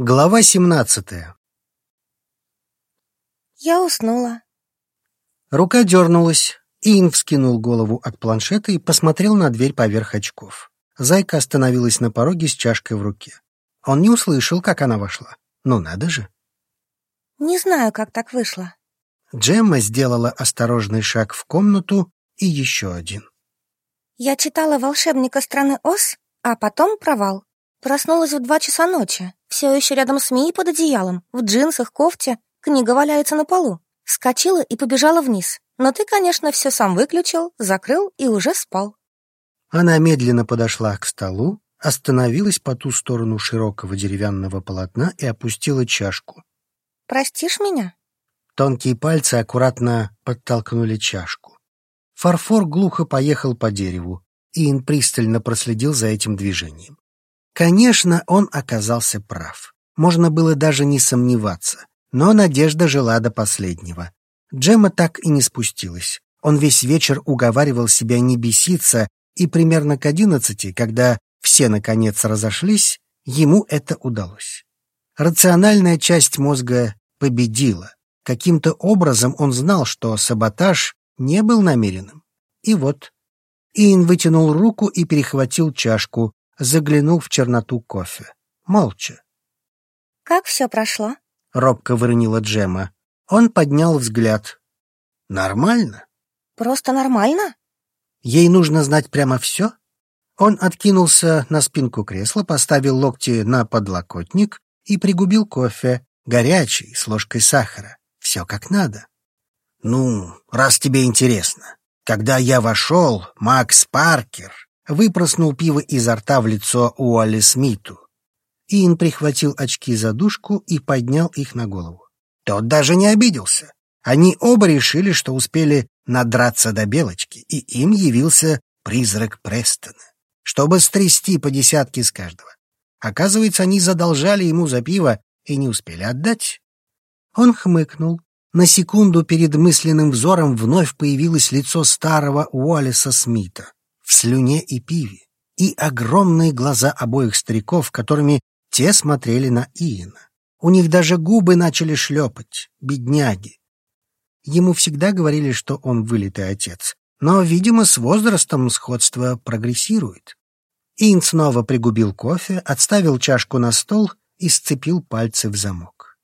Глава семнадцатая. Я уснула. Рука дернулась. Иин вскинул голову от планшета и посмотрел на дверь поверх очков. Зайка остановилась на пороге с чашкой в руке. Он не услышал, как она вошла. Ну надо же. Не знаю, как так вышло. Джемма сделала осторожный шаг в комнату и еще один. Я читала «Волшебника страны Оз», а потом «Провал». Проснулась в два часа ночи, все еще рядом с Мией под одеялом, в джинсах, кофте, книга валяется на полу. Скочила и побежала вниз. Но ты, конечно, все сам выключил, закрыл и уже спал. Она медленно подошла к столу, остановилась по ту сторону широкого деревянного полотна и опустила чашку. «Простишь меня?» Тонкие пальцы аккуратно подтолкнули чашку. Фарфор глухо поехал по дереву. Иэн пристально проследил за этим движением. Конечно, он оказался прав. Можно было даже не сомневаться. Но надежда жила до последнего. Джема так и не спустилась. Он весь вечер уговаривал себя не беситься, и примерно к одиннадцати, когда все наконец разошлись, ему это удалось. Рациональная часть мозга победила. Каким-то образом он знал, что саботаж не был намеренным. И вот. Иэн вытянул руку и перехватил чашку, заглянул в черноту кофе. Молча. «Как все прошло?» — робко выронила Джема. Он поднял взгляд. «Нормально?» «Просто нормально?» «Ей нужно знать прямо все?» Он откинулся на спинку кресла, поставил локти на подлокотник и пригубил кофе, горячий, с ложкой сахара. Все как надо. «Ну, раз тебе интересно. Когда я вошел, Макс Паркер выпроснул пиво изо рта в лицо Уолли Смиту. Иэн прихватил очки за дужку и поднял их на голову. Тот даже не обиделся. Они оба решили, что успели надраться до белочки, и им явился призрак Престона, чтобы стрясти по десятке с каждого. Оказывается, они задолжали ему за пиво и не успели отдать. Он хмыкнул. На секунду перед мысленным взором вновь появилось лицо старого Уоллеса Смита в слюне и пиве, и огромные глаза обоих стариков, которыми те смотрели на Иена. У них даже губы начали шлепать, бедняги. Ему всегда говорили, что он вылитый отец, но, видимо, с возрастом сходство прогрессирует. Иэн снова пригубил кофе, отставил чашку на стол и сцепил пальцы в замок.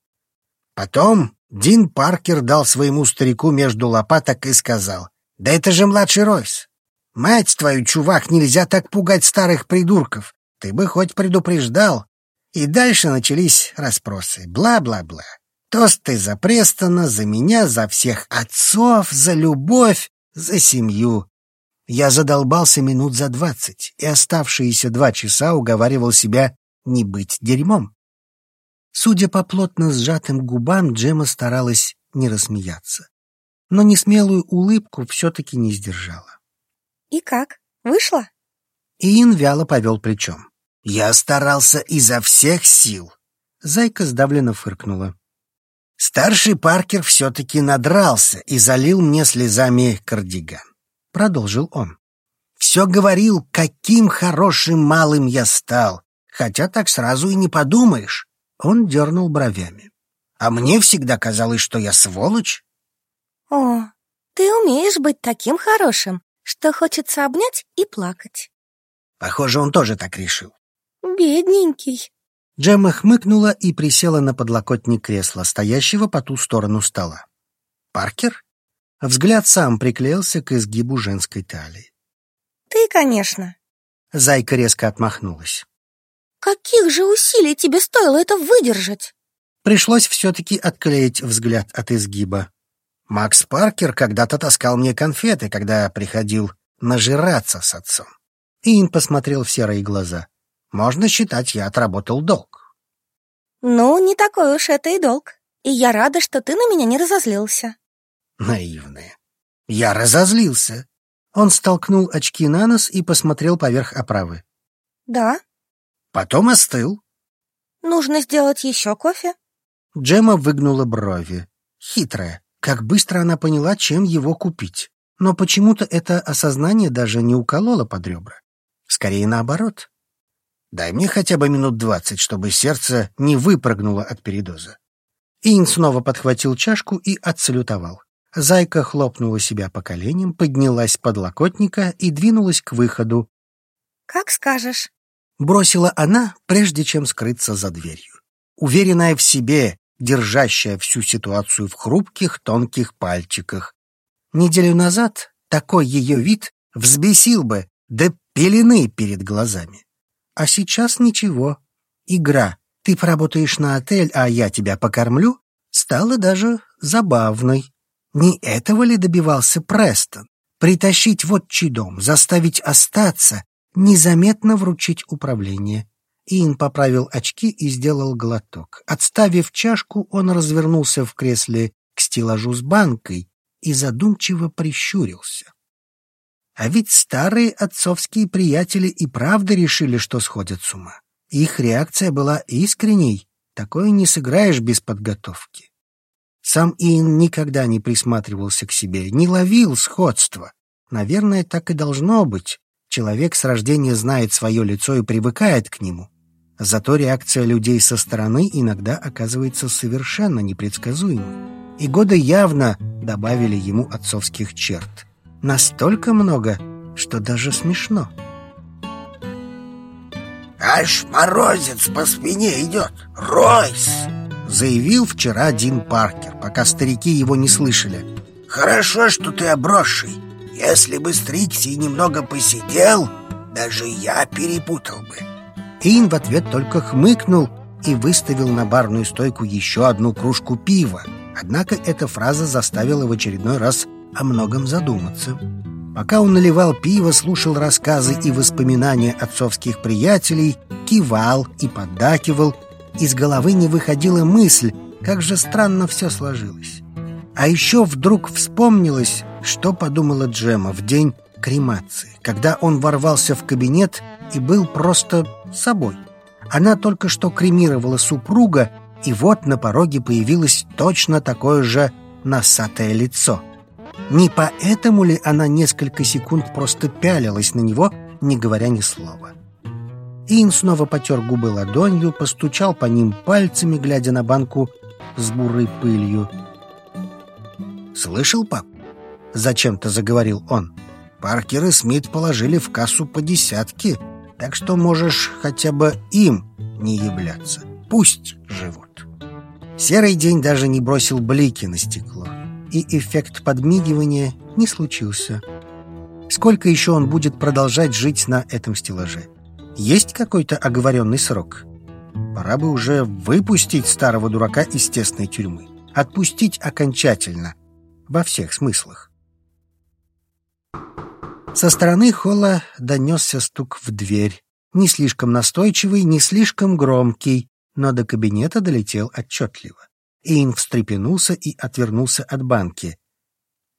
Потом Дин Паркер дал своему старику между лопаток и сказал, «Да это же младший Ройс! Мать твою, чувак, нельзя так пугать старых придурков. Ты бы хоть предупреждал. И дальше начались расспросы. Бла-бла-бла. Тосты за Престона, за меня, за всех отцов, за любовь, за семью. Я задолбался минут за двадцать, и оставшиеся два часа уговаривал себя не быть дерьмом. Судя по плотно сжатым губам, Джема старалась не рассмеяться. Но несмелую улыбку все-таки не сдержала. «И как? Вышло?» Иин вяло повел плечом. «Я старался изо всех сил!» Зайка сдавленно фыркнула. «Старший Паркер все-таки надрался и залил мне слезами кардиган», — продолжил он. «Все говорил, каким хорошим малым я стал, хотя так сразу и не подумаешь». Он дернул бровями. «А мне всегда казалось, что я сволочь». «О, ты умеешь быть таким хорошим, что хочется обнять и плакать. Похоже, он тоже так решил. Бедненький. Джемма хмыкнула и присела на подлокотник кресла, стоящего по ту сторону стола. «Паркер?» Взгляд сам приклеился к изгибу женской талии. «Ты, конечно». Зайка резко отмахнулась. «Каких же усилий тебе стоило это выдержать?» Пришлось все-таки отклеить взгляд от изгиба. Макс Паркер когда-то таскал мне конфеты, когда приходил нажираться с отцом. Иэн посмотрел в серые глаза. Можно считать, я отработал долг. Ну, не такой уж это и долг. И я рада, что ты на меня не разозлился. Наивная. Я разозлился. Он столкнул очки на нос и посмотрел поверх оправы. Да. Потом остыл. Нужно сделать еще кофе? Джема выгнула брови. Хитрая. Как быстро она поняла, чем его купить. Но почему-то это осознание даже не укололо под ребра. Скорее наоборот. Дай мне хотя бы минут двадцать, чтобы сердце не выпрыгнуло от передоза. Ин снова подхватил чашку и отсалютовал. Зайка хлопнула себя по коленям, поднялась с подлокотника и двинулась к выходу. «Как скажешь», — бросила она, прежде чем скрыться за дверью. Уверенная в себе, держащая всю ситуацию в хрупких, тонких пальчиках. Неделю назад такой ее вид взбесил бы до пелены перед глазами. А сейчас ничего. Игра «ты поработаешь на отель, а я тебя покормлю» стала даже забавной. Не этого ли добивался Престон? Притащить в отчий дом, заставить остаться, незаметно вручить управление. Иэн поправил очки и сделал глоток. Отставив чашку, он развернулся в кресле к стеллажу с банкой и задумчиво прищурился. А ведь старые отцовские приятели и правда решили, что сходят с ума. Их реакция была искренней, такое не сыграешь без подготовки. Сам Иэн никогда не присматривался к себе, не ловил сходства. Наверное, так и должно быть. Человек с рождения знает свое лицо и привыкает к нему. Зато реакция людей со стороны иногда оказывается совершенно непредсказуемой. И годы явно добавили ему отцовских черт. Настолько много, что даже смешно. «Аж морозец по спине идет! Ройс!» Заявил вчера Дин Паркер, пока старики его не слышали. «Хорошо, что ты обросший. Если бы Стрикси немного посидел, даже я перепутал бы». Ин в ответ только хмыкнул и выставил на барную стойку еще одну кружку пива. Однако эта фраза заставила в очередной раз о многом задуматься. Пока он наливал пиво, слушал рассказы и воспоминания отцовских приятелей, кивал и поддакивал, из головы не выходила мысль, как же странно все сложилось. А еще вдруг вспомнилось, что подумала Джема в день кремации, когда он ворвался в кабинет и был просто собой. Она только что кремировала супруга, и вот на пороге появилось точно такое же носатое лицо. Не поэтому ли она несколько секунд просто пялилась на него, не говоря ни слова? Ин снова потер губы ладонью, постучал по ним пальцами, глядя на банку с бурой пылью. «Слышал, пап?» — зачем-то заговорил он. «Паркер и Смит положили в кассу по десятке, так что можешь хотя бы им не являться. Пусть живут». Серый день даже не бросил блики на стекло, и эффект подмигивания не случился. Сколько еще он будет продолжать жить на этом стеллаже? Есть какой-то оговоренный срок? Пора бы уже выпустить старого дурака из тесной тюрьмы. Отпустить окончательно. Во всех смыслах. Со стороны холла донесся стук в дверь. Не слишком настойчивый, не слишком громкий, но до кабинета долетел отчетливо. Ин встрепенулся и отвернулся от банки.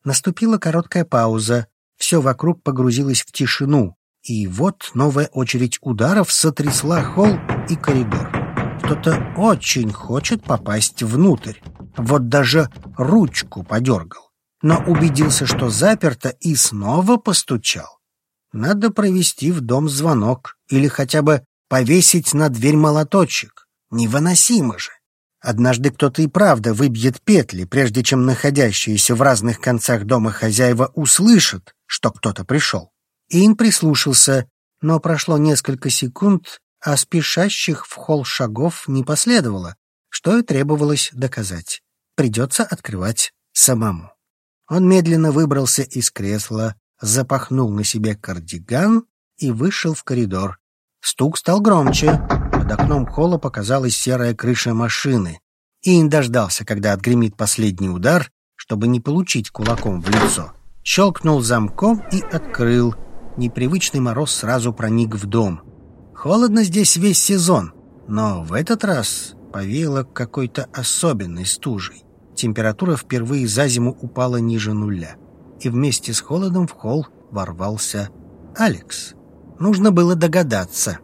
Наступила короткая пауза. Все вокруг погрузилось в тишину. И вот новая очередь ударов сотрясла холл и коридор. Кто-то очень хочет попасть внутрь. Вот даже ручку подергал. Но убедился, что заперто, и снова постучал. Надо провести в дом звонок или хотя бы повесить на дверь молоточек. Невыносимо же. Однажды кто-то и правда выбьет петли, прежде чем находящиеся в разных концах дома хозяева услышат, что кто-то пришел. Ин прислушался, но прошло несколько секунд, а спешащих в холл шагов не последовало, что и требовалось доказать. Придется открывать самому. Он медленно выбрался из кресла, запахнул на себе кардиган и вышел в коридор. Стук стал громче. Под окном холла показалась серая крыша машины. Ин дождался, когда отгремит последний удар, чтобы не получить кулаком в лицо. Щелкнул замком и открыл непривычный мороз сразу проник в дом. Холодно здесь весь сезон, но в этот раз повеяло какой-то особенной стужей. Температура впервые за зиму упала ниже нуля. И вместе с холодом в холл ворвался Алекс. Нужно было догадаться.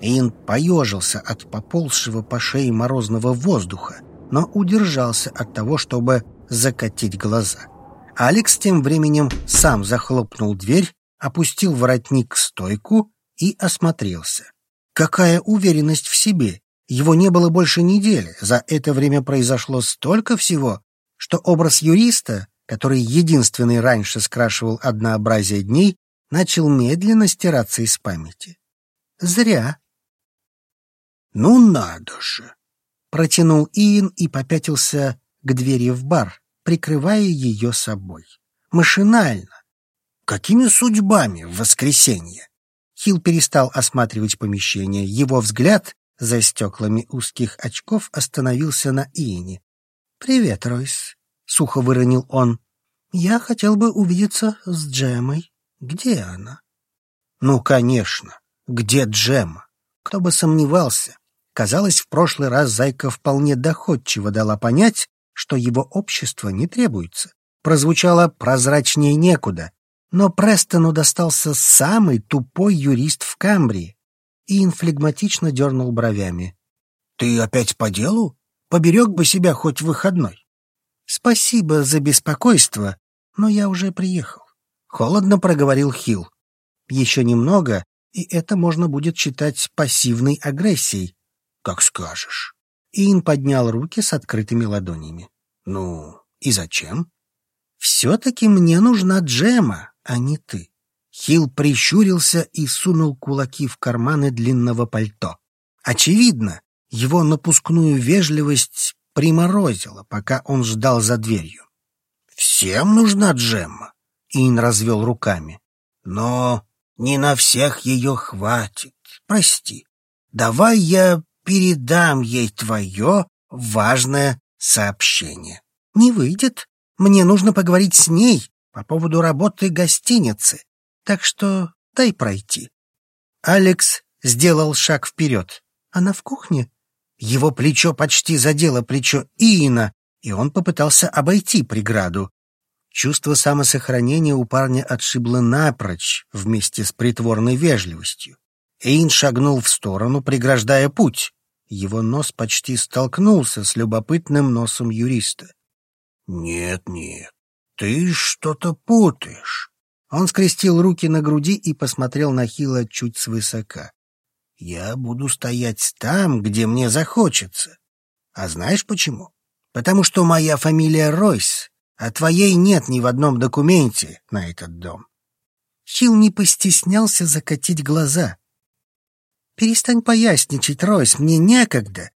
Ин поежился от поползшего по шее морозного воздуха, но удержался от того, чтобы закатить глаза. Алекс тем временем сам захлопнул дверь опустил воротник к стойку и осмотрелся. какая уверенность в себе! Его не было больше недели. За это время произошло столько всего, что образ юриста, который единственный раньше скрашивал однообразие дней, начал медленно стираться из памяти. Зря. «Ну надо же!» — протянул Иэн и попятился к двери в бар, прикрывая ее собой. Машинально. Какими судьбами в воскресенье? Хилл перестал осматривать помещение. Его взгляд за стеклами узких очков остановился на Иене. «Привет, Ройс», — сухо выронил он. «Я хотел бы увидеться с Джемой. Где она?» «Ну, конечно. Где Джема? Кто бы сомневался. Казалось, в прошлый раз Зайка вполне доходчиво дала понять, что его общество не требуется. Прозвучало прозрачнее некуда, но Престону достался самый тупой юрист в Камбрии. И инфлегматично дернул бровями. «Ты опять по делу? Поберег бы себя хоть выходной». «Спасибо за беспокойство, но я уже приехал». Холодно проговорил Хилл. «Еще немного, и это можно будет считать пассивной агрессией». «Как скажешь». Ин поднял руки с открытыми ладонями. «Ну, и зачем?» «Все-таки мне нужна Джема, а не ты». Хилл прищурился и сунул кулаки в карманы длинного пальто. Очевидно, его напускную вежливость приморозила, пока он ждал за дверью. «Всем нужна Джемма», — Ин развел руками. «Но не на всех ее хватит. Прости. Давай я передам ей твое важное сообщение. Не выйдет. Мне нужно поговорить с ней по поводу работы гостиницы. Так что дай пройти. Алекс сделал шаг вперед. Она в кухне? Его плечо почти задело плечо Иина, и он попытался обойти преграду. Чувство самосохранения у парня отшибло напрочь вместе с притворной вежливостью. Эйн шагнул в сторону, преграждая путь. Его нос почти столкнулся с любопытным носом юриста. «Нет, нет, ты что-то путаешь». Он скрестил руки на груди и посмотрел на Хила чуть свысока. «Я буду стоять там, где мне захочется. А знаешь почему? Потому что моя фамилия Ройс, а твоей нет ни в одном документе на этот дом». Хилл не постеснялся закатить глаза. «Перестань поясничать, Ройс, мне некогда».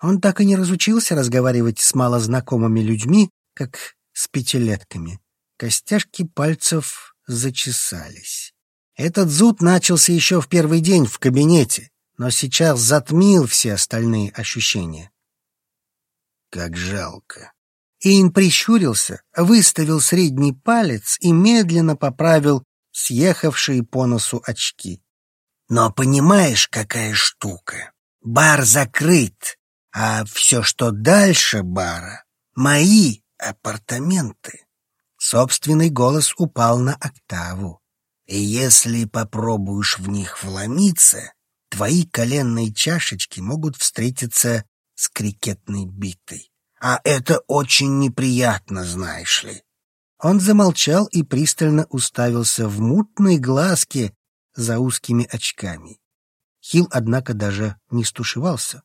Он так и не разучился разговаривать с малознакомыми людьми, как с пятилетками. Костяшки пальцев зачесались. Этот зуд начался еще в первый день в кабинете, но сейчас затмил все остальные ощущения. Как жалко. Ин прищурился, выставил средний палец и медленно поправил съехавшие по носу очки. Но понимаешь, какая штука? Бар закрыт, а все, что дальше бара, мои апартаменты. Собственный голос упал на октаву. И если попробуешь в них вломиться, твои коленные чашечки могут встретиться с крикетной битой. А это очень неприятно, знаешь ли. Он замолчал и пристально уставился в мутные глазки за узкими очками. Хил, однако, даже не стушевался.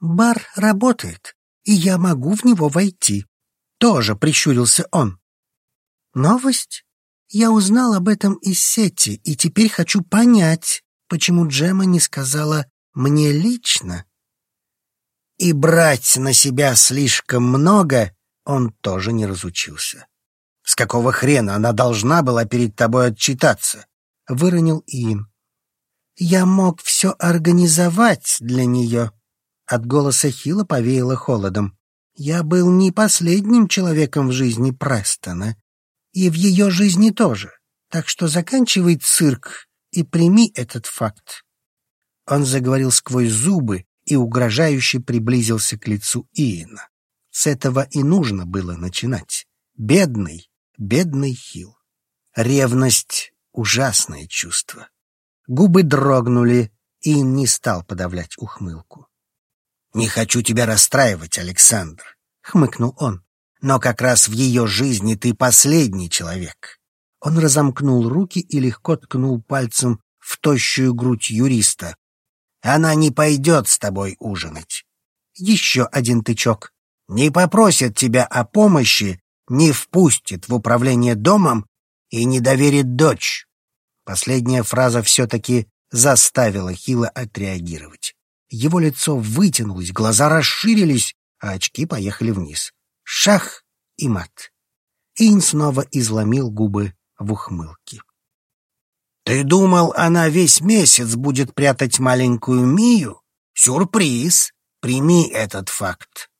«Бар работает, и я могу в него войти», — тоже прищурился он. «Новость? Я узнал об этом из сети, и теперь хочу понять, почему Джема не сказала мне лично». И брать на себя слишком много он тоже не разучился. С какого хрена она должна была перед тобой отчитаться? — выронил Иин. «Я мог все организовать для нее». От голоса Хила повеяло холодом. «Я был не последним человеком в жизни Престона. И в ее жизни тоже. Так что заканчивай цирк и прими этот факт». Он заговорил сквозь зубы и угрожающе приблизился к лицу Иена. С этого и нужно было начинать. Бедный, бедный Хил. Ревность ужасное чувство. Губы дрогнули, и не стал подавлять ухмылку. «Не хочу тебя расстраивать, Александр», — хмыкнул он. «Но как раз в ее жизни ты последний человек». Он разомкнул руки и легко ткнул пальцем в тощую грудь юриста. Она не пойдет с тобой ужинать. Еще один тычок. Не попросит тебя о помощи, не впустит в управление домом и не доверит дочь. Последняя фраза все-таки заставила Хила отреагировать. Его лицо вытянулось, глаза расширились, а очки поехали вниз. Шах и мат. Ин снова изломил губы в ухмылке. «Ты думал, она весь месяц будет прятать маленькую Мию? Сюрприз! Прими этот факт!»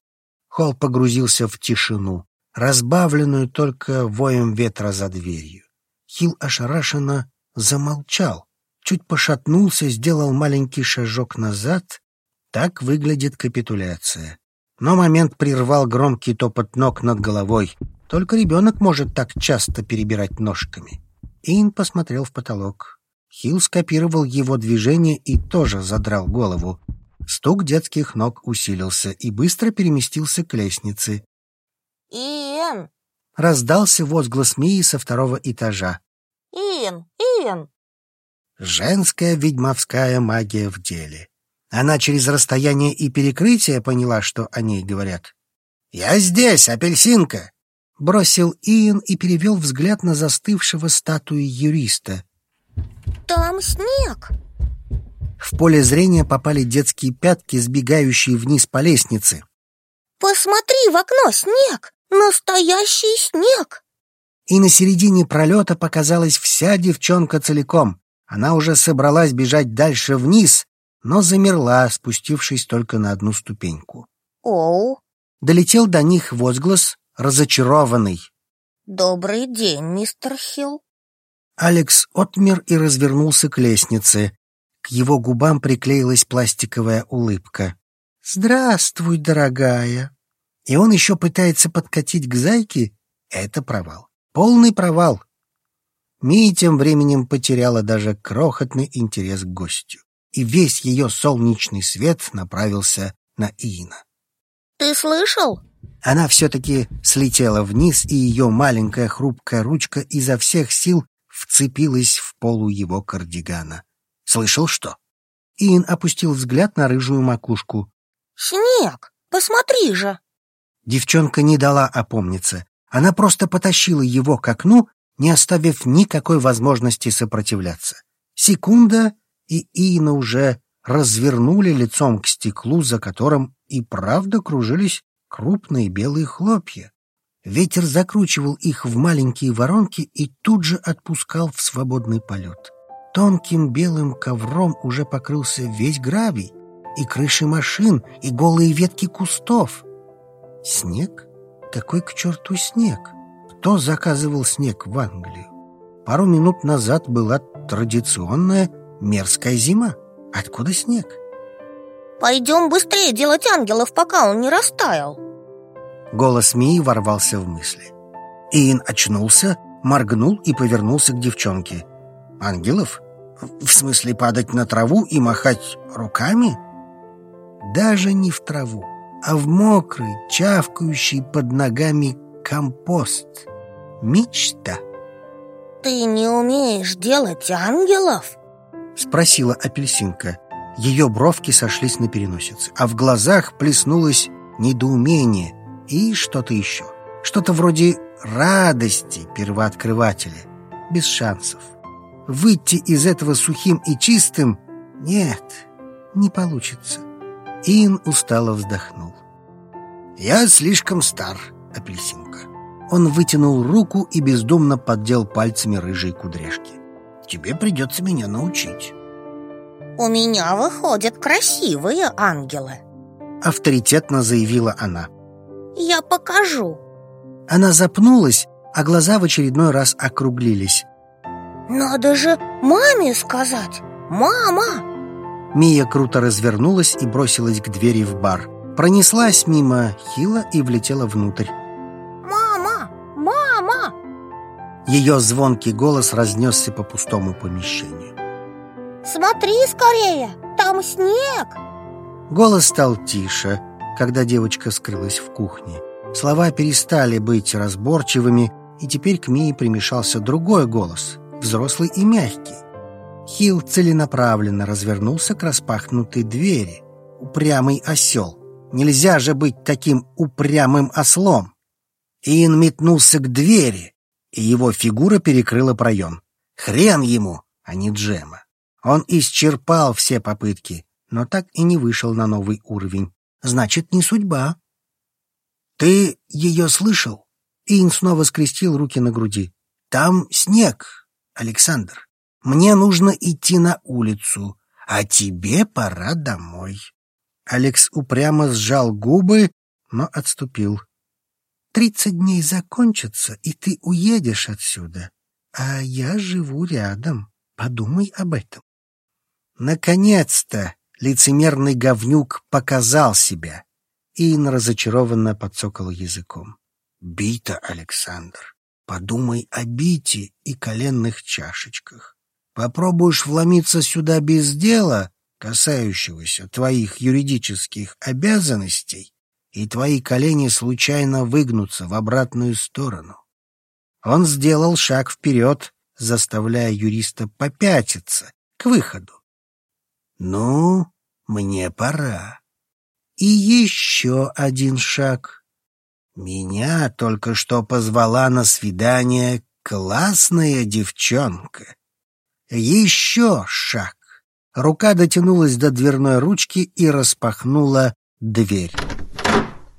Холл погрузился в тишину, разбавленную только воем ветра за дверью. Хил ошарашенно замолчал, чуть пошатнулся, сделал маленький шажок назад. Так выглядит капитуляция. Но момент прервал громкий топот ног над головой. Только ребенок может так часто перебирать ножками. Ин посмотрел в потолок. Хилл скопировал его движение и тоже задрал голову. Стук детских ног усилился и быстро переместился к лестнице. «Иэн!» — раздался возглас Мии со второго этажа. «Иэн! Иэн!» Женская ведьмовская магия в деле. Она через расстояние и перекрытие поняла, что о ней говорят. «Я здесь, апельсинка!» бросил Иэн и перевел взгляд на застывшего статуи юриста. «Там снег!» В поле зрения попали детские пятки, сбегающие вниз по лестнице. «Посмотри в окно, снег! Настоящий снег!» И на середине пролета показалась вся девчонка целиком. Она уже собралась бежать дальше вниз, но замерла, спустившись только на одну ступеньку. «Оу!» Долетел до них возглас разочарованный. «Добрый день, мистер Хилл». Алекс отмер и развернулся к лестнице. К его губам приклеилась пластиковая улыбка. «Здравствуй, дорогая!» И он еще пытается подкатить к зайке? Это провал. Полный провал. Мия тем временем потеряла даже крохотный интерес к гостю. И весь ее солнечный свет направился на Иина. «Ты слышал?» Она все-таки слетела вниз, и ее маленькая хрупкая ручка изо всех сил вцепилась в полу его кардигана. «Слышал что?» Иэн опустил взгляд на рыжую макушку. «Снег! Посмотри же!» Девчонка не дала опомниться. Она просто потащила его к окну, не оставив никакой возможности сопротивляться. Секунда, и Иена уже развернули лицом к стеклу, за которым и правда кружились крупные белые хлопья. Ветер закручивал их в маленькие воронки и тут же отпускал в свободный полет. Тонким белым ковром уже покрылся весь гравий, и крыши машин, и голые ветки кустов. Снег? Какой к черту снег? Кто заказывал снег в Англию? Пару минут назад была традиционная мерзкая зима. Откуда снег? Пойдем быстрее делать ангелов, пока он не растаял. Голос Мии ворвался в мысли. Иэн очнулся, моргнул и повернулся к девчонке. «Ангелов? В смысле падать на траву и махать руками?» Даже не в траву, а в мокрый, чавкающий под ногами компост. Мечта. «Ты не умеешь делать ангелов?» Спросила апельсинка. Ее бровки сошлись на переносице, а в глазах плеснулось недоумение и что-то еще. Что-то вроде радости первооткрывателя. Без шансов. Выйти из этого сухим и чистым нет, не получится. Ин устало вздохнул. «Я слишком стар, апельсинка». Он вытянул руку и бездумно поддел пальцами рыжие кудряшки. «Тебе придется меня научить». «У меня выходят красивые ангелы», — авторитетно заявила она. «Я покажу». Она запнулась, а глаза в очередной раз округлились. «Надо же маме сказать! Мама!» Мия круто развернулась и бросилась к двери в бар. Пронеслась мимо Хила и влетела внутрь. «Мама! Мама!» Ее звонкий голос разнесся по пустому помещению. Смотри скорее, там снег Голос стал тише, когда девочка скрылась в кухне. Слова перестали быть разборчивыми, и теперь к Мии примешался другой голос, взрослый и мягкий. Хилл целенаправленно развернулся к распахнутой двери. Упрямый осел. Нельзя же быть таким упрямым ослом. Иэн метнулся к двери, и его фигура перекрыла проем. Хрен ему, а не Джема. Он исчерпал все попытки, но так и не вышел на новый уровень. Значит, не судьба. «Ты ее слышал?» Иэн снова скрестил руки на груди. «Там снег, Александр. Мне нужно идти на улицу, а тебе пора домой». Алекс упрямо сжал губы, но отступил. «Тридцать дней закончатся, и ты уедешь отсюда. А я живу рядом. Подумай об этом». Наконец-то лицемерный говнюк показал себя. Ин разочарованно подсокал языком. «Бита, Александр, подумай о бите и коленных чашечках. Попробуешь вломиться сюда без дела, касающегося твоих юридических обязанностей, и твои колени случайно выгнутся в обратную сторону. Он сделал шаг вперед, заставляя юриста попятиться к выходу. «Ну, мне пора». И еще один шаг. Меня только что позвала на свидание классная девчонка. Еще шаг. Рука дотянулась до дверной ручки и распахнула дверь.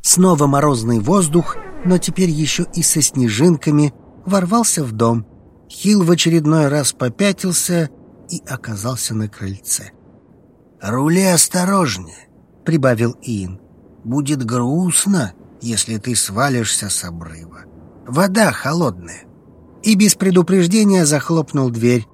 Снова морозный воздух, но теперь еще и со снежинками, ворвался в дом. Хил в очередной раз попятился и оказался на крыльце. «Рули осторожнее», — прибавил Иин. «Будет грустно, если ты свалишься с обрыва. Вода холодная». И без предупреждения захлопнул дверь.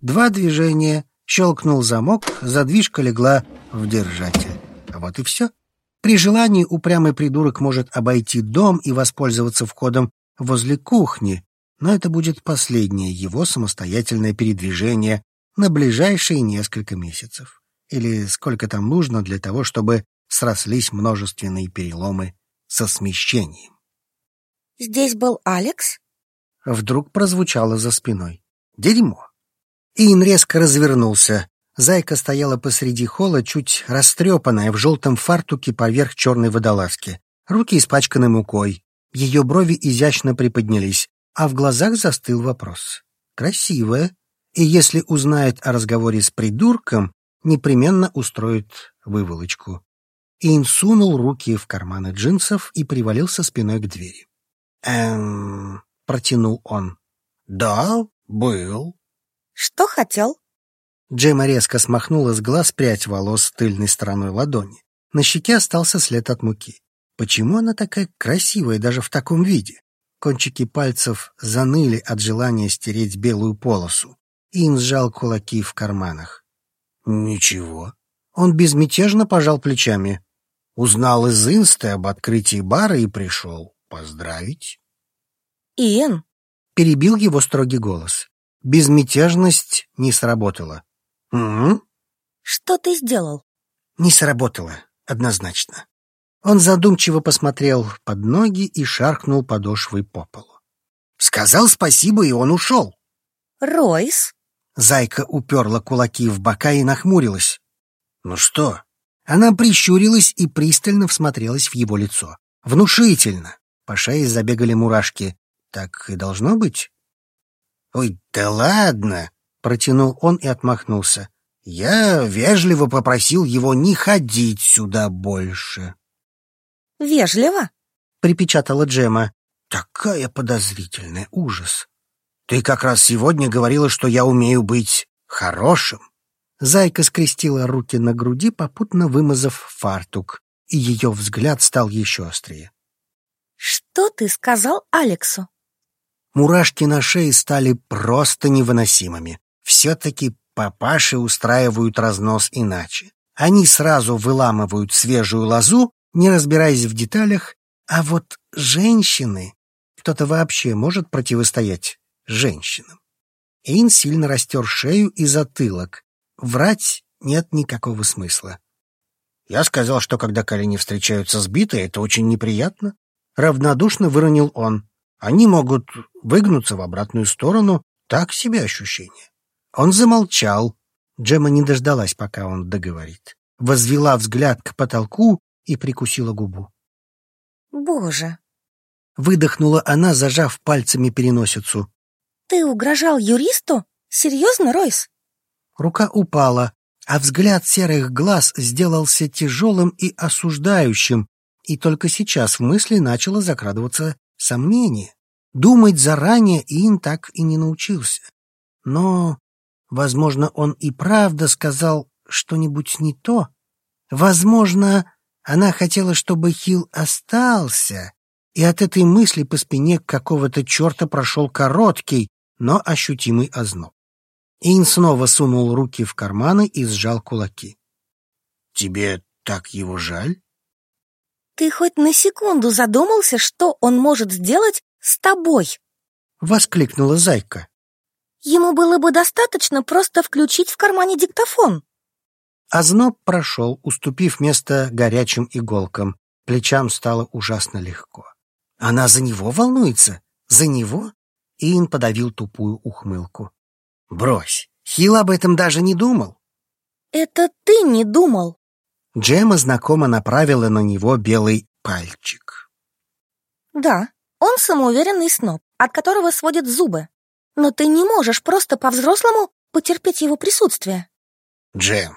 Два движения, Щелкнул замок, задвижка легла в держатель. А вот и все. При желании упрямый придурок может обойти дом и воспользоваться входом возле кухни, но это будет последнее его самостоятельное передвижение на ближайшие несколько месяцев. Или сколько там нужно для того, чтобы срослись множественные переломы со смещением. «Здесь был Алекс?» Вдруг прозвучало за спиной. «Дерьмо!» Иин резко развернулся. Зайка стояла посреди холла, чуть растрепанная, в желтом фартуке поверх черной водолазки. Руки испачканы мукой. Ее брови изящно приподнялись, а в глазах застыл вопрос. Красивая. И если узнает о разговоре с придурком, непременно устроит выволочку. Ин сунул руки в карманы джинсов и привалился спиной к двери. «Эм...» — протянул он. «Да, был». «Что хотел?» Джема резко смахнула с глаз прядь волос тыльной стороной ладони. На щеке остался след от муки. Почему она такая красивая даже в таком виде? Кончики пальцев заныли от желания стереть белую полосу. Ин сжал кулаки в карманах. «Ничего». Он безмятежно пожал плечами. Узнал из инсты об открытии бара и пришел поздравить. «Иэн?» — перебил его строгий голос. Безмятежность не сработала. «Угу». «Что ты сделал?» «Не сработало, однозначно». Он задумчиво посмотрел под ноги и шаркнул подошвой по полу. Сказал спасибо, и он ушел. «Ройс?» Зайка уперла кулаки в бока и нахмурилась. «Ну что?» Она прищурилась и пристально всмотрелась в его лицо. Внушительно. По шее забегали мурашки. Так и должно быть. «Ой, да ладно!» — протянул он и отмахнулся. «Я вежливо попросил его не ходить сюда больше». «Вежливо?» — припечатала Джема. «Такая подозрительная, ужас. Ты как раз сегодня говорила, что я умею быть хорошим». Зайка скрестила руки на груди, попутно вымазав фартук, и ее взгляд стал еще острее. «Что ты сказал Алексу?» Мурашки на шее стали просто невыносимыми. Все-таки папаши устраивают разнос иначе. Они сразу выламывают свежую лозу, не разбираясь в деталях, а вот женщины... Кто-то вообще может противостоять женщинам. Эйн сильно растер шею и затылок. Врать нет никакого смысла. Я сказал, что когда колени встречаются сбитые, это очень неприятно. Равнодушно выронил он. Они могут выгнуться в обратную сторону. Так себе ощущение. Он замолчал. Джема не дождалась, пока он договорит. Возвела взгляд к потолку и прикусила губу. Боже, Выдохнула она, зажав пальцами переносицу. ты угрожал юристу? Серьезно, Ройс? Рука упала, а взгляд серых глаз сделался тяжелым и осуждающим, и только сейчас в мысли начало закрадываться сомнение. Думать заранее Ин так и не научился. Но, возможно, он и правда сказал что-нибудь не то. Возможно, она хотела, чтобы Хил остался, и от этой мысли по спине какого-то черта прошел короткий, но ощутимый озноб. Ин снова сунул руки в карманы и сжал кулаки. «Тебе так его жаль?» Ты хоть на секунду задумался, что он может сделать с тобой? — воскликнула Зайка. Ему было бы достаточно просто включить в кармане диктофон. Озноб прошел, уступив место горячим иголкам. Плечам стало ужасно легко. Она за него волнуется? За него? Иэн подавил тупую ухмылку. Брось, Хил об этом даже не думал. Это ты не думал. Джема знакомо направила на него белый пальчик. Да, он самоуверенный сноб, от которого сводят зубы. Но ты не можешь просто по-взрослому потерпеть его присутствие. Джем,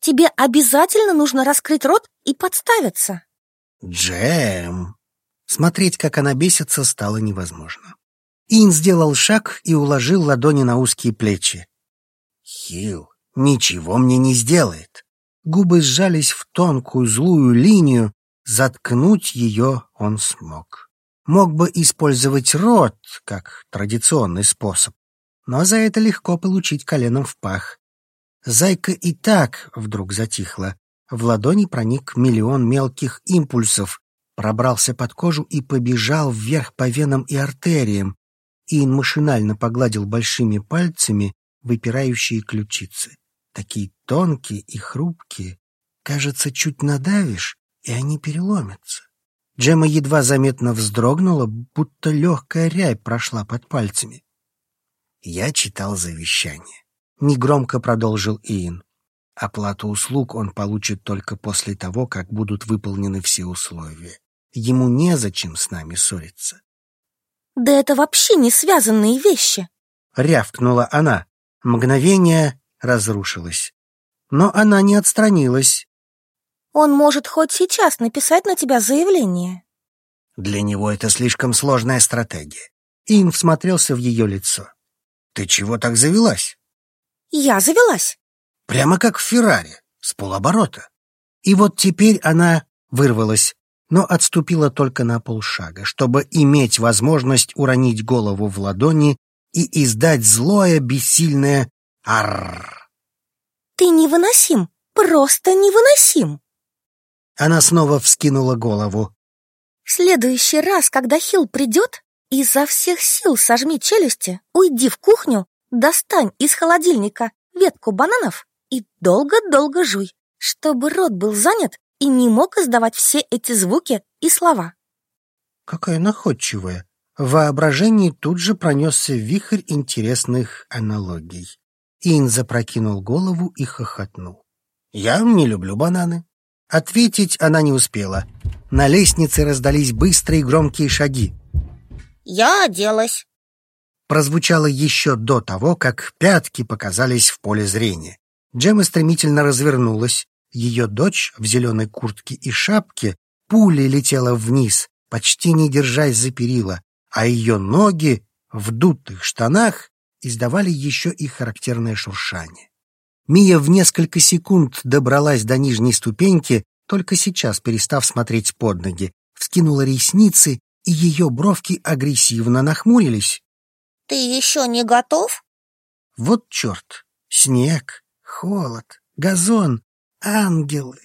Тебе обязательно нужно раскрыть рот и подставиться. Джем. Смотреть, как она бесится, стало невозможно. Ин сделал шаг и уложил ладони на узкие плечи. Хил ничего мне не сделает. Губы сжались в тонкую злую линию, заткнуть ее он смог. Мог бы использовать рот, как традиционный способ, но за это легко получить коленом в пах. Зайка и так вдруг затихла. В ладони проник миллион мелких импульсов, пробрался под кожу и побежал вверх по венам и артериям. Ин машинально погладил большими пальцами выпирающие ключицы. Такие тонкие и хрупкие. Кажется, чуть надавишь, и они переломятся. Джема едва заметно вздрогнула, будто легкая рябь прошла под пальцами. Я читал завещание. Негромко продолжил Иин. Оплату услуг он получит только после того, как будут выполнены все условия. Ему незачем с нами ссориться. Да это вообще не связанные вещи. Рявкнула она. Мгновение разрушилось. Но она не отстранилась. Он может хоть сейчас написать на тебя заявление. Для него это слишком сложная стратегия. Ин всмотрелся в ее лицо. Ты чего так завелась? Я завелась. Прямо как в Феррари, с полоборота. И вот теперь она вырвалась, но отступила только на полшага, чтобы иметь возможность уронить голову в ладони и издать злое, бессильное «Арррр». Ты невыносим, просто невыносим. Она снова вскинула голову. В следующий раз, когда Хилл придет, изо всех сил сожми челюсти, уйди в кухню, достань из холодильника ветку бананов и долго-долго жуй, чтобы рот был занят и не мог издавать все эти звуки и слова. Какая находчивая. В воображении тут же пронесся вихрь интересных аналогий. Ин запрокинул голову и хохотнул. «Я не люблю бананы». Ответить она не успела. На лестнице раздались быстрые громкие шаги. Я оделась. Прозвучало еще до того, как пятки показались в поле зрения. Джема стремительно развернулась. Ее дочь в зеленой куртке и шапке пулей летела вниз, почти не держась за перила, а ее ноги в дутых штанах издавали еще и характерное шуршание. Мия в несколько секунд добралась до нижней ступеньки, только сейчас перестав смотреть под ноги, вскинула ресницы, и ее бровки агрессивно нахмурились. Ты еще не готов? Вот черт! Снег, холод, газон, ангелы.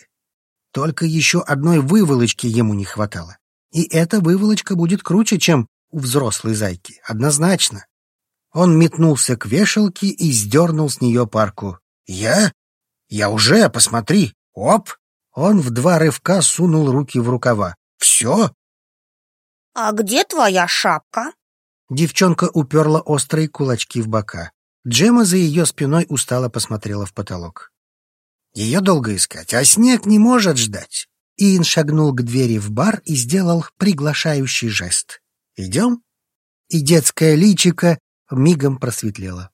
Только еще одной выволочки ему не хватало. И эта выволочка будет круче, чем у взрослой зайки, однозначно. Он метнулся к вешалке и сдернул с нее парку. «Я? Я уже, посмотри! Оп!» Он в два рывка сунул руки в рукава. «Все?» А где твоя шапка? Девчонка уперла острые кулачки в бока. Джема за ее спиной устало посмотрела в потолок. Ее долго искать, а снег не может ждать. Иэн шагнул к двери в бар и сделал приглашающий жест. «Идем?» И детское личико мигом просветлело.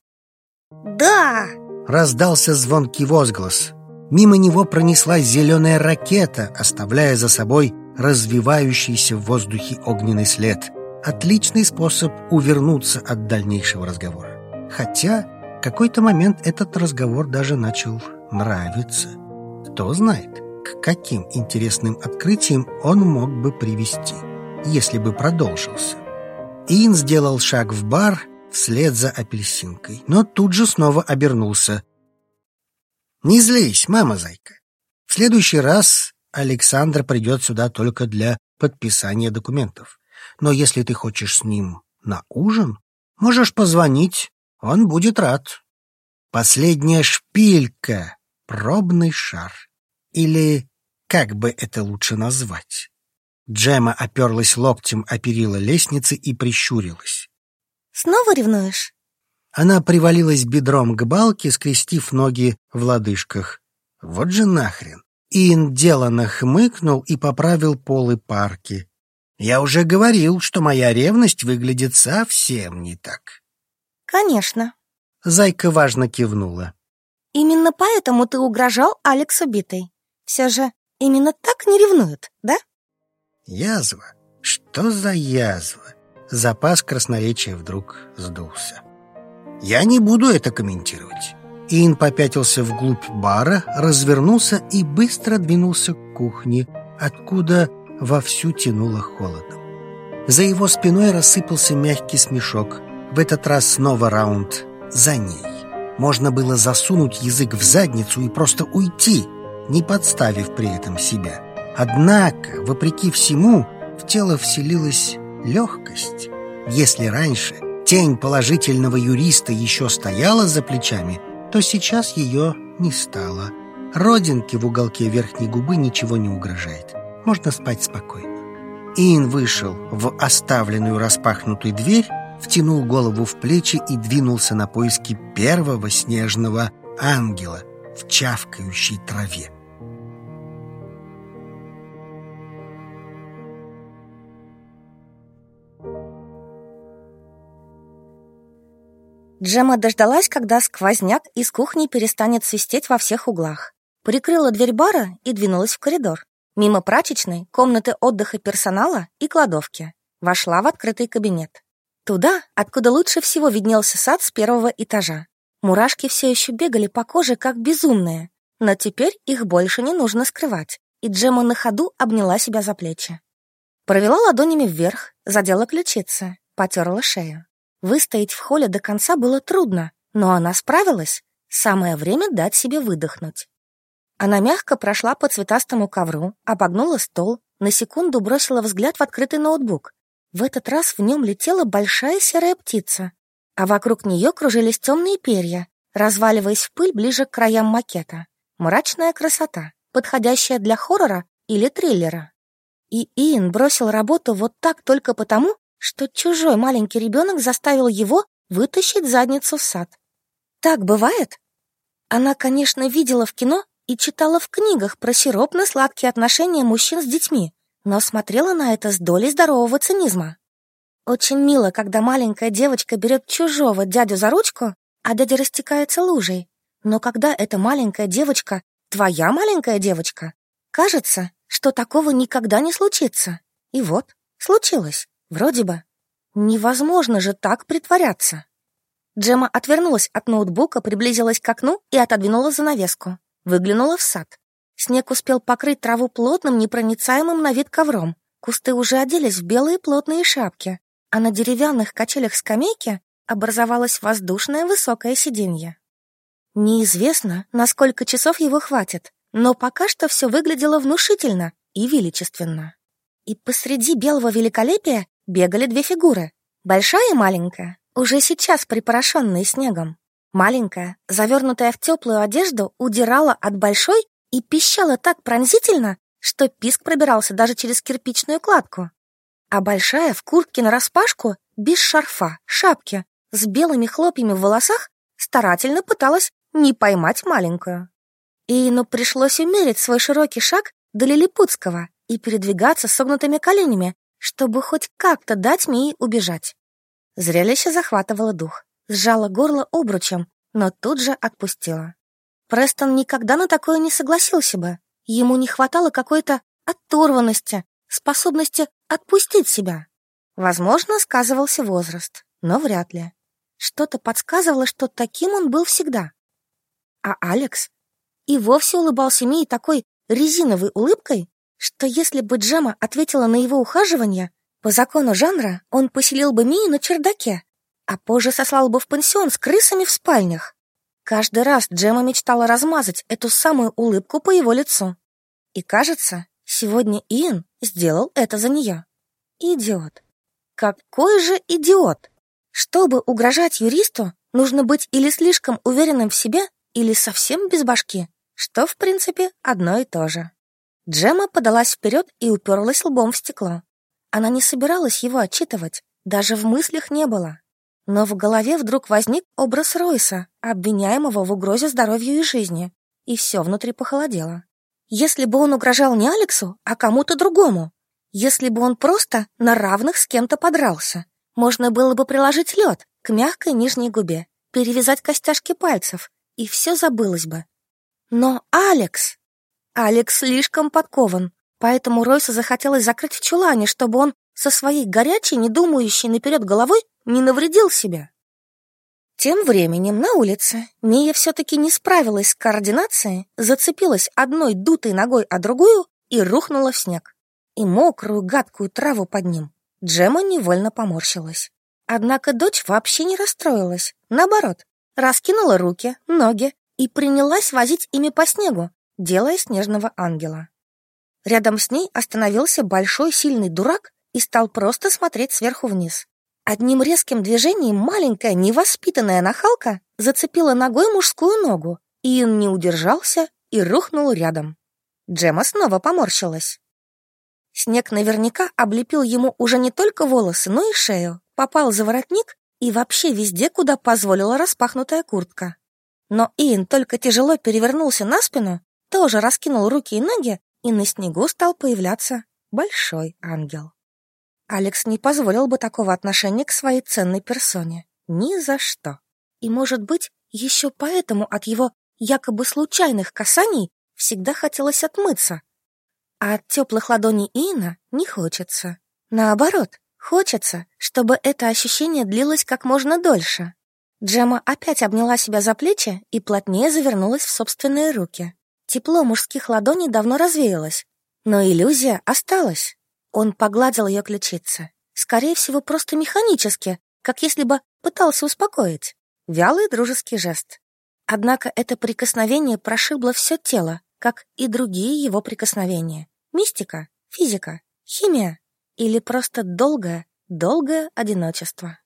«Да!» — раздался звонкий возглас. Мимо него пронеслась зеленая ракета, оставляя за собой развивающийся в воздухе огненный след. Отличный способ увернуться от дальнейшего разговора. Хотя в какой-то момент этот разговор даже начал нравиться. Кто знает, к каким интересным открытиям он мог бы привести, если бы продолжился. Ин сделал шаг в бар вслед за апельсинкой, но тут же снова обернулся – не злись, мама зайка. В следующий раз Александр придет сюда только для подписания документов. Но если ты хочешь с ним на ужин, можешь позвонить, он будет рад. Последняя шпилька, пробный шар. Или как бы это лучше назвать? Джема оперлась локтем о перила лестницы и прищурилась. «Снова ревнуешь?» Она привалилась бедром к балке, скрестив ноги в лодыжках. Вот же нахрен. Ин делано хмыкнул и поправил полы парки. Я уже говорил, что моя ревность выглядит совсем не так. Конечно. Зайка важно кивнула. Именно поэтому ты угрожал Алексу битой. Все же именно так не ревнуют, да? Язва? Что за язва? Запас красноречия вдруг сдулся. Я не буду это комментировать. Ин попятился вглубь бара, развернулся и быстро двинулся к кухне, откуда вовсю тянуло холодом. За его спиной рассыпался мягкий смешок. В этот раз снова раунд за ней. Можно было засунуть язык в задницу и просто уйти, не подставив при этом себя. Однако, вопреки всему, в тело вселилась легкость. Если раньше тень положительного юриста еще стояла за плечами, то сейчас ее не стало. Родинке в уголке верхней губы ничего не угрожает. Можно спать спокойно. Ин вышел в оставленную распахнутую дверь, втянул голову в плечи и двинулся на поиски первого снежного ангела в чавкающей траве. Джема дождалась, когда сквозняк из кухни перестанет свистеть во всех углах. Прикрыла дверь бара и двинулась в коридор. Мимо прачечной, комнаты отдыха персонала и кладовки. Вошла в открытый кабинет. Туда, откуда лучше всего виднелся сад с первого этажа. Мурашки все еще бегали по коже, как безумные. Но теперь их больше не нужно скрывать. И Джема на ходу обняла себя за плечи. Провела ладонями вверх, задела ключицы, потерла шею. Выстоять в холле до конца было трудно, но она справилась. Самое время дать себе выдохнуть. Она мягко прошла по цветастому ковру, обогнула стол, на секунду бросила взгляд в открытый ноутбук. В этот раз в нем летела большая серая птица, а вокруг нее кружились темные перья, разваливаясь в пыль ближе к краям макета. Мрачная красота, подходящая для хоррора или триллера. И Иэн бросил работу вот так только потому, что чужой маленький ребенок заставил его вытащить задницу в сад. Так бывает? Она, конечно, видела в кино и читала в книгах про сиропно-сладкие отношения мужчин с детьми, но смотрела на это с долей здорового цинизма. Очень мило, когда маленькая девочка берет чужого дядю за ручку, а дядя растекается лужей. Но когда эта маленькая девочка твоя маленькая девочка, кажется, что такого никогда не случится. И вот, случилось. Вроде бы. Невозможно же так притворяться. Джема отвернулась от ноутбука, приблизилась к окну и отодвинула занавеску. Выглянула в сад. Снег успел покрыть траву плотным, непроницаемым на вид ковром. Кусты уже оделись в белые плотные шапки, а на деревянных качелях скамейки образовалось воздушное высокое сиденье. Неизвестно, на сколько часов его хватит, но пока что все выглядело внушительно и величественно. И посреди белого великолепия бегали две фигуры. Большая и маленькая, уже сейчас припорошенные снегом. Маленькая, завернутая в теплую одежду, удирала от большой и пищала так пронзительно, что писк пробирался даже через кирпичную кладку. А большая в куртке нараспашку, без шарфа, шапки, с белыми хлопьями в волосах, старательно пыталась не поймать маленькую. Иину пришлось умерить свой широкий шаг до Лилипутского и передвигаться согнутыми коленями, чтобы хоть как-то дать Мии убежать. Зрелище захватывало дух, сжало горло обручем, но тут же отпустило. Престон никогда на такое не согласился бы. Ему не хватало какой-то оторванности, способности отпустить себя. Возможно, сказывался возраст, но вряд ли. Что-то подсказывало, что таким он был всегда. А Алекс и вовсе улыбался Мии такой резиновой улыбкой, что если бы Джема ответила на его ухаживание, по закону жанра он поселил бы Мию на чердаке, а позже сослал бы в пансион с крысами в спальнях. Каждый раз Джема мечтала размазать эту самую улыбку по его лицу. И кажется, сегодня Иэн сделал это за нее. Идиот. Какой же идиот! Чтобы угрожать юристу, нужно быть или слишком уверенным в себе, или совсем без башки, что, в принципе, одно и то же. Джема подалась вперед и уперлась лбом в стекло. Она не собиралась его отчитывать, даже в мыслях не было. Но в голове вдруг возник образ Ройса, обвиняемого в угрозе здоровью и жизни, и все внутри похолодело. Если бы он угрожал не Алексу, а кому-то другому, если бы он просто на равных с кем-то подрался, можно было бы приложить лед к мягкой нижней губе, перевязать костяшки пальцев, и все забылось бы. Но Алекс... Алекс слишком подкован, поэтому Ройсу захотелось закрыть в чулане, чтобы он со своей горячей, не думающей наперед головой не навредил себя. Тем временем на улице Мия все-таки не справилась с координацией, зацепилась одной дутой ногой о другую и рухнула в снег. И мокрую, гадкую траву под ним. Джема невольно поморщилась. Однако дочь вообще не расстроилась. Наоборот, раскинула руки, ноги и принялась возить ими по снегу, делая снежного ангела. Рядом с ней остановился большой сильный дурак и стал просто смотреть сверху вниз. Одним резким движением маленькая невоспитанная нахалка зацепила ногой мужскую ногу, и он не удержался и рухнул рядом. Джема снова поморщилась. Снег наверняка облепил ему уже не только волосы, но и шею, попал за воротник и вообще везде, куда позволила распахнутая куртка. Но Иэн только тяжело перевернулся на спину, тоже раскинул руки и ноги, и на снегу стал появляться большой ангел. Алекс не позволил бы такого отношения к своей ценной персоне. Ни за что. И, может быть, еще поэтому от его якобы случайных касаний всегда хотелось отмыться. А от теплых ладоней Иена не хочется. Наоборот, хочется, чтобы это ощущение длилось как можно дольше. Джема опять обняла себя за плечи и плотнее завернулась в собственные руки. Тепло мужских ладоней давно развеялось, но иллюзия осталась. Он погладил ее ключицы. Скорее всего, просто механически, как если бы пытался успокоить. Вялый дружеский жест. Однако это прикосновение прошибло все тело, как и другие его прикосновения. Мистика, физика, химия или просто долгое, долгое одиночество.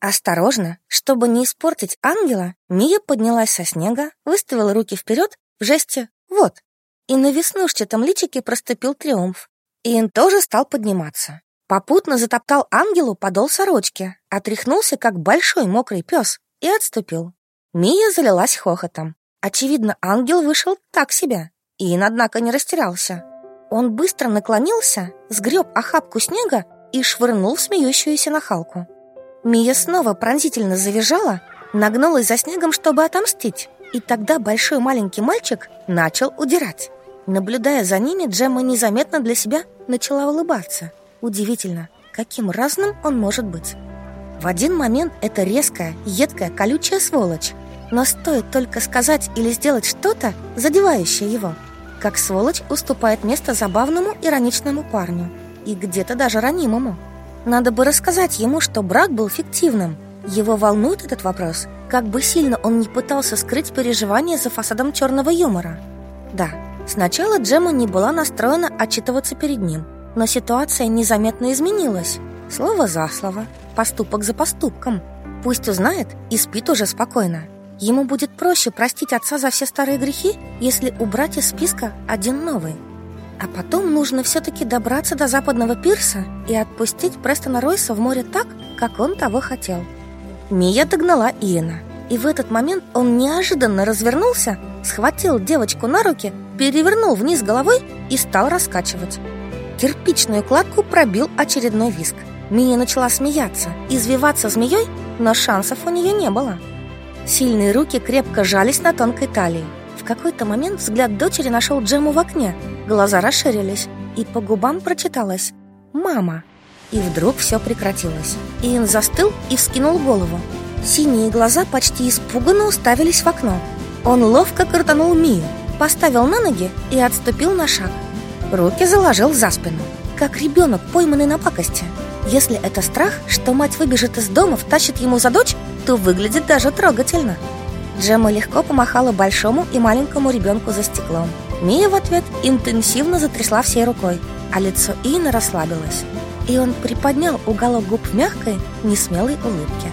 Осторожно, чтобы не испортить ангела, Мия поднялась со снега, выставила руки вперед в жесте «вот». И на веснушчатом личике проступил триумф. Иэн тоже стал подниматься. Попутно затоптал ангелу подол сорочки, отряхнулся, как большой мокрый пес, и отступил. Мия залилась хохотом. Очевидно, ангел вышел так себя. Иэн, однако, не растерялся. Он быстро наклонился, сгреб охапку снега и швырнул в смеющуюся нахалку. Мия снова пронзительно завизжала, нагнулась за снегом, чтобы отомстить. И тогда большой маленький мальчик начал удирать. Наблюдая за ними, Джемма незаметно для себя начала улыбаться. Удивительно, каким разным он может быть. В один момент это резкая, едкая, колючая сволочь. Но стоит только сказать или сделать что-то, задевающее его, как сволочь уступает место забавному, ироничному парню. И где-то даже ранимому. Надо бы рассказать ему, что брак был фиктивным. Его волнует этот вопрос, как бы сильно он не пытался скрыть переживания за фасадом черного юмора. Да, сначала Джема не была настроена отчитываться перед ним, но ситуация незаметно изменилась. Слово за слово, поступок за поступком. Пусть узнает и спит уже спокойно. Ему будет проще простить отца за все старые грехи, если убрать из списка один новый. А потом нужно все-таки добраться до западного пирса и отпустить Престона Ройса в море так, как он того хотел. Мия догнала Иена. И в этот момент он неожиданно развернулся, схватил девочку на руки, перевернул вниз головой и стал раскачивать. Кирпичную кладку пробил очередной виск. Мия начала смеяться, извиваться змеей, но шансов у нее не было. Сильные руки крепко жались на тонкой талии. В какой-то момент взгляд дочери нашел Джему в окне. Глаза расширились, и по губам прочиталось «Мама». И вдруг все прекратилось. Иэн застыл и вскинул голову. Синие глаза почти испуганно уставились в окно. Он ловко крутанул Мию, поставил на ноги и отступил на шаг. Руки заложил за спину, как ребенок, пойманный на пакости. Если это страх, что мать выбежит из дома, втащит ему за дочь, то выглядит даже трогательно. Джемма легко помахала большому и маленькому ребенку за стеклом. Мия в ответ интенсивно затрясла всей рукой, а лицо Ина расслабилось. И он приподнял уголок губ в мягкой, несмелой улыбке.